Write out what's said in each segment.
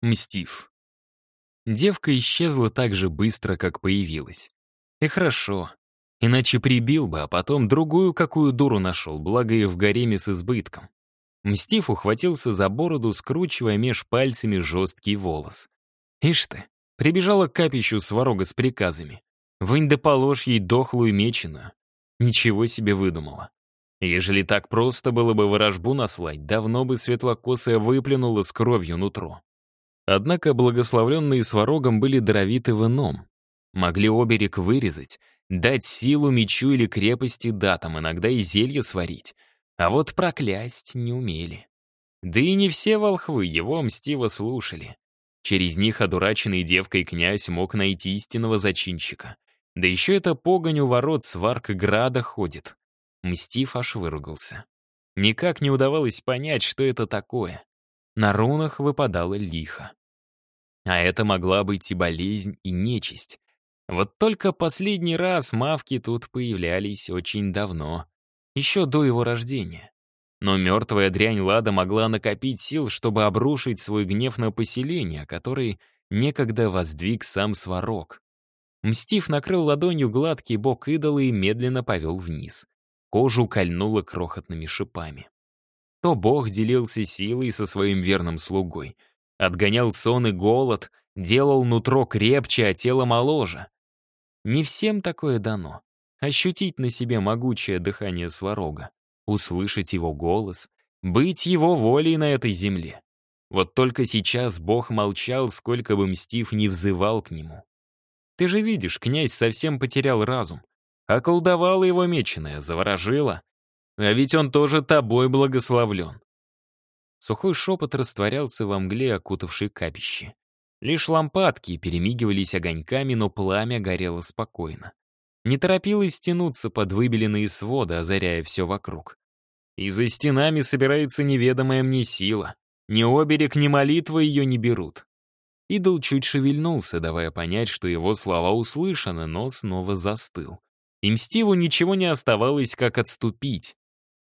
Мстив. Девка исчезла так же быстро, как появилась. И хорошо. Иначе прибил бы, а потом другую какую дуру нашел, благо и в гареме с избытком. Мстив ухватился за бороду, скручивая меж пальцами жесткий волос. Ишь ты, прибежала к капищу сварога с приказами. Вынь да положь ей дохлую меченую. Ничего себе выдумала. Ежели так просто было бы ворожбу наслать, давно бы светлокосая выплюнула с кровью нутро. Однако благословленные сварогом были даровиты в ином. Могли оберег вырезать, дать силу мечу или крепости датам, иногда и зелье сварить. А вот проклясть не умели. Да и не все волхвы его мстиво слушали. Через них одураченный девкой князь мог найти истинного зачинщика. Да еще это погонь у ворот сварка града ходит. Мстив аж выругался. Никак не удавалось понять, что это такое. На рунах выпадало лихо. А это могла быть и болезнь, и нечисть. Вот только последний раз мавки тут появлялись очень давно, еще до его рождения. Но мертвая дрянь Лада могла накопить сил, чтобы обрушить свой гнев на поселение, который некогда воздвиг сам Сварог. Мстив накрыл ладонью гладкий бок идола и медленно повел вниз. Кожу кольнуло крохотными шипами. То бог делился силой со своим верным слугой, отгонял сон и голод, делал нутро крепче, а тело моложе. Не всем такое дано. Ощутить на себе могучее дыхание сварога, услышать его голос, быть его волей на этой земле. Вот только сейчас Бог молчал, сколько бы мстив не взывал к нему. Ты же видишь, князь совсем потерял разум. Околдовала его меченая, заворожила. А ведь он тоже тобой благословлен. Сухой шепот растворялся во мгле, окутавшей капище. Лишь лампадки перемигивались огоньками, но пламя горело спокойно. Не торопилось тянуться под выбеленные своды, озаряя все вокруг. И за стенами собирается неведомая мне сила. Ни оберег, ни молитва ее не берут. Идол чуть шевельнулся, давая понять, что его слова услышаны, но снова застыл. И Мстиву ничего не оставалось, как отступить.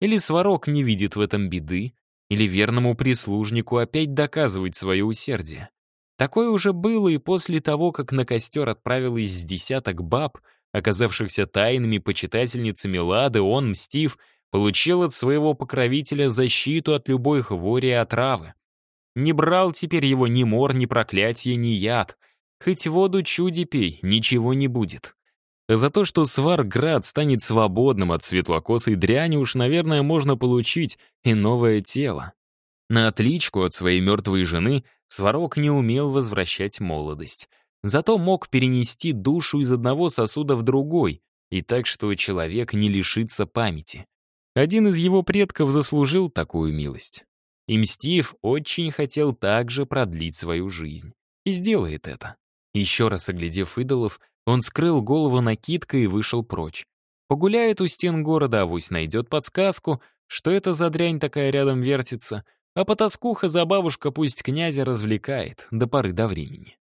Или Сварог не видит в этом беды, или верному прислужнику опять доказывать свое усердие. Такое уже было и после того, как на костер отправилось с десяток баб, оказавшихся тайными почитательницами Лады, он, Мстив, получил от своего покровителя защиту от любой хвори и отравы. Не брал теперь его ни мор, ни проклятие, ни яд. Хоть воду чуди пей, ничего не будет. За то, что Сварград станет свободным от светлокосой дряни, уж, наверное, можно получить и новое тело. На отличку от своей мертвой жены Сварог не умел возвращать молодость. Зато мог перенести душу из одного сосуда в другой, и так, что человек не лишится памяти. Один из его предков заслужил такую милость. И Мстив очень хотел также продлить свою жизнь. И сделает это. Еще раз оглядев идолов, он скрыл голову накидкой и вышел прочь. Погуляет у стен города, авось найдет подсказку, что это за дрянь такая рядом вертится, а потаскуха за бабушка пусть князя развлекает до поры до времени.